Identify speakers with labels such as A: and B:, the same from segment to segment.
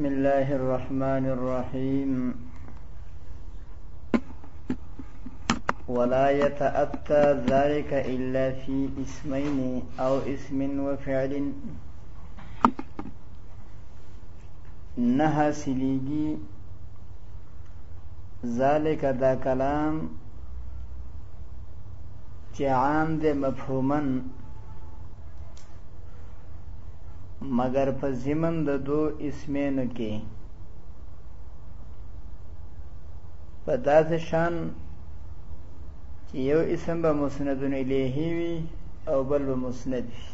A: بسم الله الرحمن الرحيم ولا يتأتى ذلك إلا في اسمين أو اسم وفعل نه سلیگی ذالک دا کلام چې عام دی مفهوما مګر په زمن د دو اسمینو کې په داسې شان چې یو اسم به مسندون الیه وي او بل به مسند وي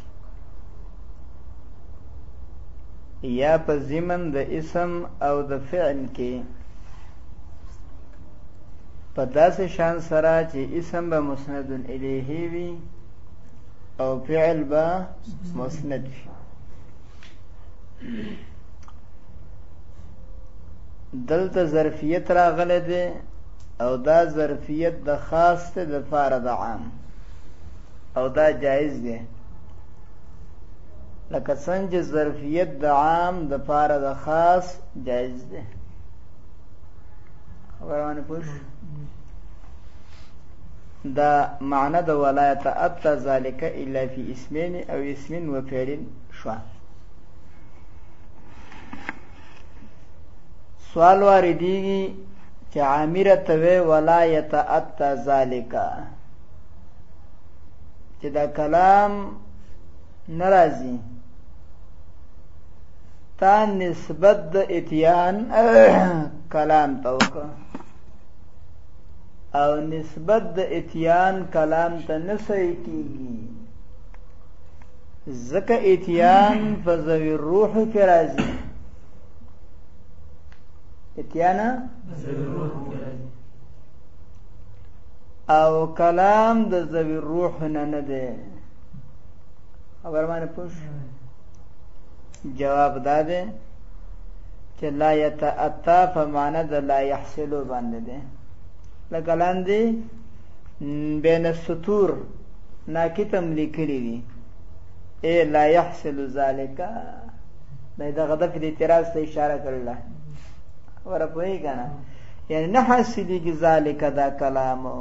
A: یا په زمن د اسم او د فعل کې په داسې شان سره چې اسم به مسند الیه وي او فعل به مسند وي دلته ظرفیت راغلی دی او دا ظرفیت د خاص ته د فاره د عام او دا جایز دی لکه څنګه ظرفیت د عام د فاره د خاص جایز دی خبرونه پوه دا معنی د ولا يتأتى ذلك الا في اسمين او اسم وفعل شو سوال واردېږي چې عامره ته وی ولا يتأتى ذلك چې دا کلام ناراضي تا نسبت د اتیان کلام ته وکړه او نسبت د اتیان کلام ته نه صحیح کیږي ځکه اتیان په ذوی روح کې راځي اتیان ذوی روح کې راځي او کلام د ذوی روح نه نه دی خبر باندې پوښتنه جواب دا دی چې لا يتأتى په معنی د لا يحصل باندې دی لکه لاندې بین السطور ناکتم لیکلی دی اے لا يحصل ذالک دا دغه د فدی اعتراض ته اشاره کړل ور په یې کنه یعنی نه حاصلېږي ذالک دا کلامو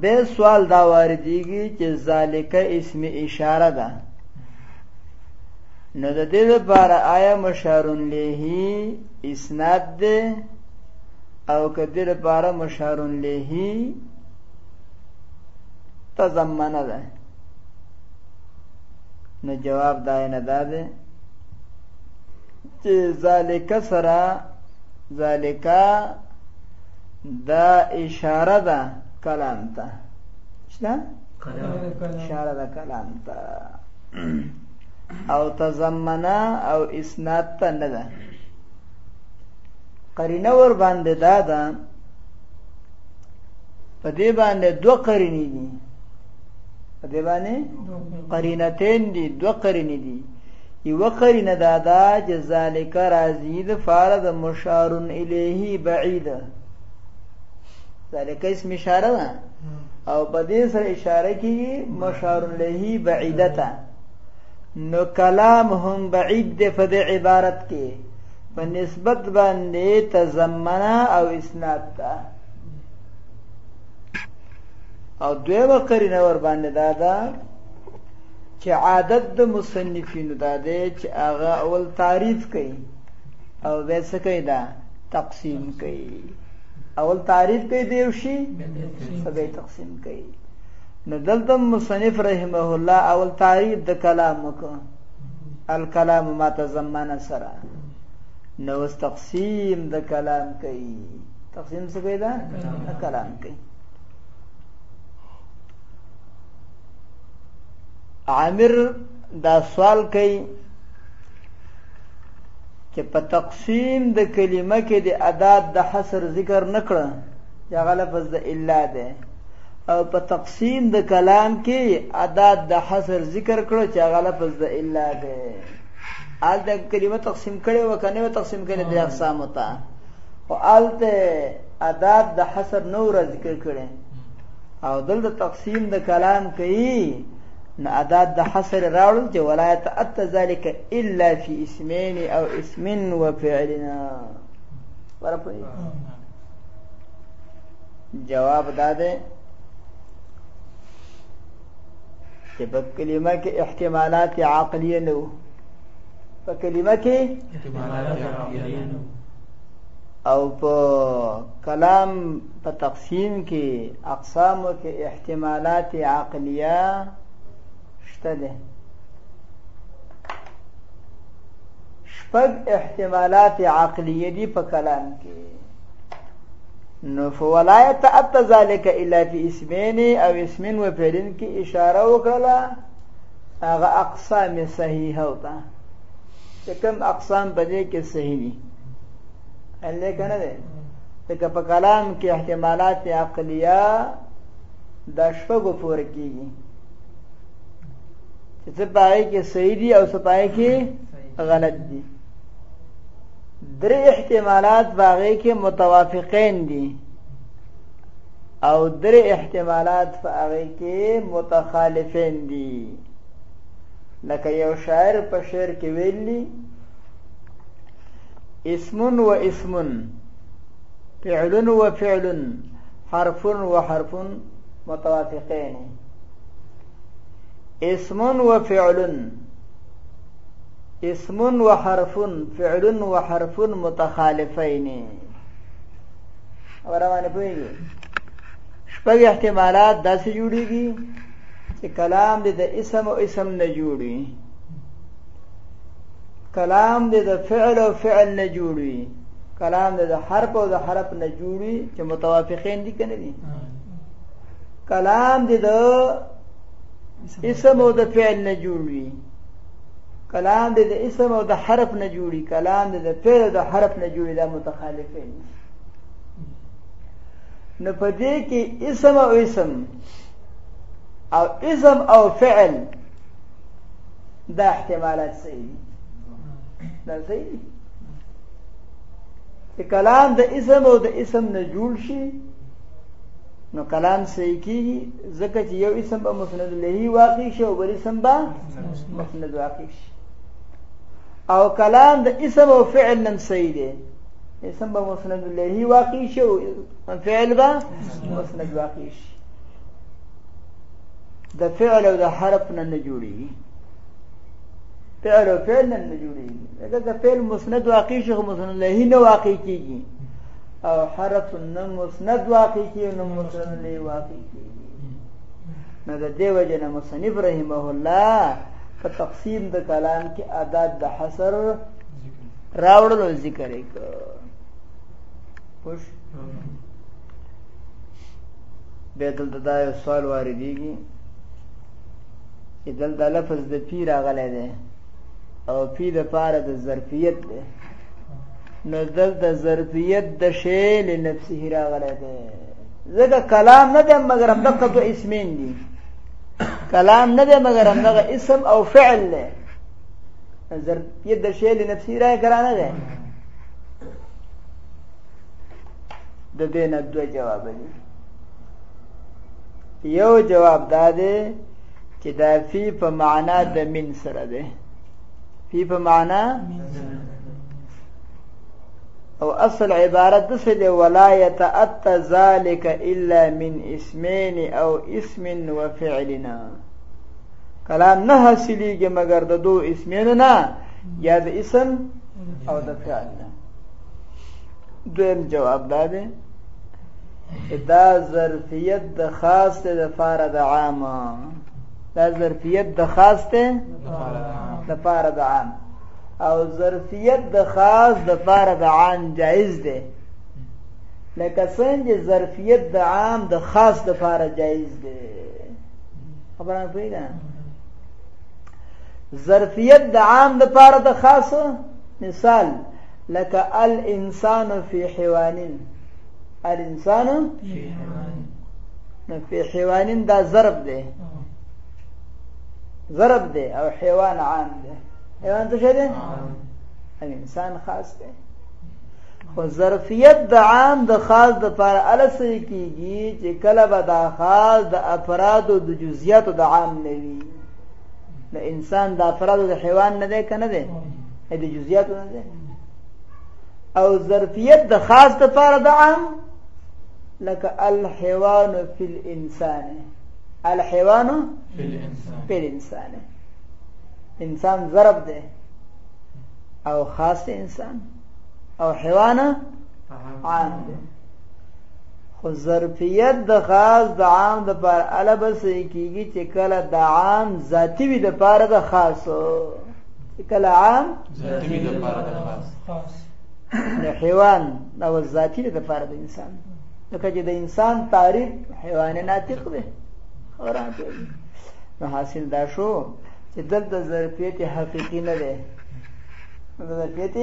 A: به سوال دا واردېږي چې ذالک اسم اشاره ده نو د دې لپاره آیا مشارون له اسناد ده او کدی لپاره مشارون له تضمنه ده نو جواب دا نه ده چې ذالک سره ذالک دا اشاره ده کلام ته شته اشاره ده کلام ته او تزمنا او اسناد ته نه ده قرینه ور باندې دا ده په دې باندې دوه قرینې دي په دې باندې قرینتین دي دوه قرینې دي یو قرینه دا دا چې ذالک راضی د فار د مشار الیه بعید ذالک اسم اشاره ده او په دې سره اشاره کیږي مشار الیه بعیدته نو کلام هم بعید ده په دې عبارت کې په نسبت باندې تزمنا او اسناد ته او دویمه قرینه ور باندې دا ده چې عادت د مصنفینو دا دی چې هغه اول تعریف کوي او بیا څه کوي دا تقسیم کوي اول تعریف کوي دیو شي به تقسیم کوي نو دلته مصنف رحمه الله اول تعریف د کلام وکړ الکلام ما تضمن سره نو اس تقسیم د کلام کوي تقسیم څه کوي دا کلام کوي عامر دا سوال کوي چې په تقسیم د کلمه کې د اداد د حصر ذکر نکړه یا غلفظ د الا ده او په تقسیم د کلام کې اداد د حصر ذکر کړو چې غلفظ د الا ده آل د کلمه تقسیم کړي و کنه و تقسیم کړي د اقسام وتا او آلته اداد د حصر نو ذکر کړي او دلته تقسیم د کلام کوي نو اداد د حصر راوړل چې ولایت ات ذالک الا فی اسمین او اسم و فعلنا ورپوي جواب دا ده چې په کلمه کې احتمالات عقلیه نه وو په کلمه کې
B: احتمالات عقلیه نه
A: او په کلام په تقسیم کې اقسامو کې احتمالات عقلیه شته دي شپږ احتمالات عقلیه دي په کلام کې نو فولا يتأتى ذلك الا في اسمين او اسم وفعلين کې اشاره وکړه هغه اقسام صحیحه وتا چې کوم اقسام په دې کې صحیح دي خیال دی کنه دی ځکه په کلام کې احتمالات عقلیه د شپږو پورې کیږي چې څه پای کې صحیح دي او څه پای کې غلط دي درې احتمالات باغې کې متوافقین دي او درې احتمالات فاغې کې متخالفین دي لکه یو شاعر په شعر کې ویلي اسم و اسم فعل و فعل حرف و حرف متوافقین اسم و فعل اسم و حرف فعل و حرف متخالفین اور باندې پوهیږي شپږ احتمالات داسې جوړیږي چې کلام دې د اسم او اسم نه جوړي کلام دې د فعل او فعل نه جوړ وي کلام دې د حرف او د حرف نه جوړ وي چې متوافقین دي کنه دي کلام دې د اسم او د فعل نه جوړ وي کلام دې د اسم او د حرف نه جوړي کلام دې د فعل او د حرف نه جوړي دا متخالفین نو په دې کې اسم او اسم او اسم او فعل دا احتمالات صحیح دي دا صحیح دي چې کلام د اسم او د اسم نه جوړ شي نو کلام صحیح کیږي ځکه چې یو اسم به مسند له واقع شي او بل اسم به مسند واقع شي او کلام د اسم او فعل نم صحیح دی اسم به مسند له واقع شي او فعل به مسند واقع شي د فعل او د حرف نه نه جوړیږي فعل او فعل نه نه جوړیږي دا د فعل مسند واقع شي خو مسند له نه واقع کیږي او حرف نه مسند واقع کیږي نو مسند له واقع کیږي نو د دې وجه نه مصنف رحمه الله په تقسیم د کلام کې اعداد د حصر راوړلو ذکر یې کړ خوش بیا دلته دا یو سوال واردېږي چې دلته لفظ د پی راغلی دی او پی د پاره د ظرفیت دی نو دلته ظرفیت د شی لنفسه راغلی دی ځکه کلام نه دی مګر همدغه دوه اسمین دي کلام نه دی مګر همدغه اسم او فعل دی ظرفیت د شی لنفسه راغلی کرانه دی د دې نه دوه جواب دي یو جواب دا دی چې دا فی په معنا د من سره دی فی په معنا او اصل عبارت د څه دی ولا يتأتى ذلك الا من اسمين او اسم وفعلنا کلام نه حاصلېږي مګر د دوه اسمینو نه یا د اسم او د فعل نه دویم جواب دا دی چې دا ظرفیت د خاص ته د فاره د عام دا ظرفیت د خاص ته د فاره د عام او ظرفیت د خاص د فاره د عام جایز دی لکه څنګه ظرفیت د عام د خاص د فاره جایز دی خبره پوهیږئ ظرفیت د عام د فاره د خاص مثال لکه الانسان فی حیوانین الانسان فی حیوانین نو فی حیوانین دا ضرب دی ضرب دی او حیوان عام دی حیوان څه شی دی او انسان خاص دی خو ظرفیت د عام د خاص د پر السې کیږي چې کله به دا خاص د افراد او د جزئیات د عام نه وي د انسان د افراد د حیوان نه دی کنه دی د جزئیاتو نه ده او ظرفیت د خاص د پاره د عام لکه الحيوان في الانسان الحيوان
B: في الانسان
A: في الانسان انسان ضرب ده او خاص انسان او حيوان عام ده خو ظرفیت د خاص د عام د پاره الا بس کیږي چې کله د عام ذاتی وي د پاره د خاصو کله عام
B: ذاتی د پاره د خاص
A: د حیوان او ذاتی د پاره د انسان لکه چې د انسان تعریف حیوان ناطق دی اوران نو حاصل دا شو چې دلته ظرفیت حقیقی نه دی ظرفیت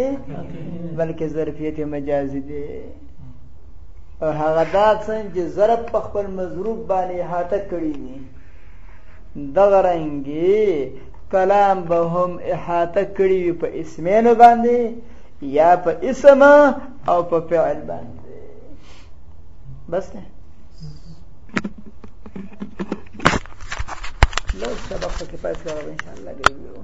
A: بلکې ظرفیت مجازي دی او هغه دا څنګه چې ضرب په خپل مضروب باندې هاته کړی دی دغه رنګي کلام به هم احاطه کړی وي په اسمینو باندې یا په اسم او په فعل باندې بس نه لو سبق کې پاتې راغلی ان شاء الله ګریو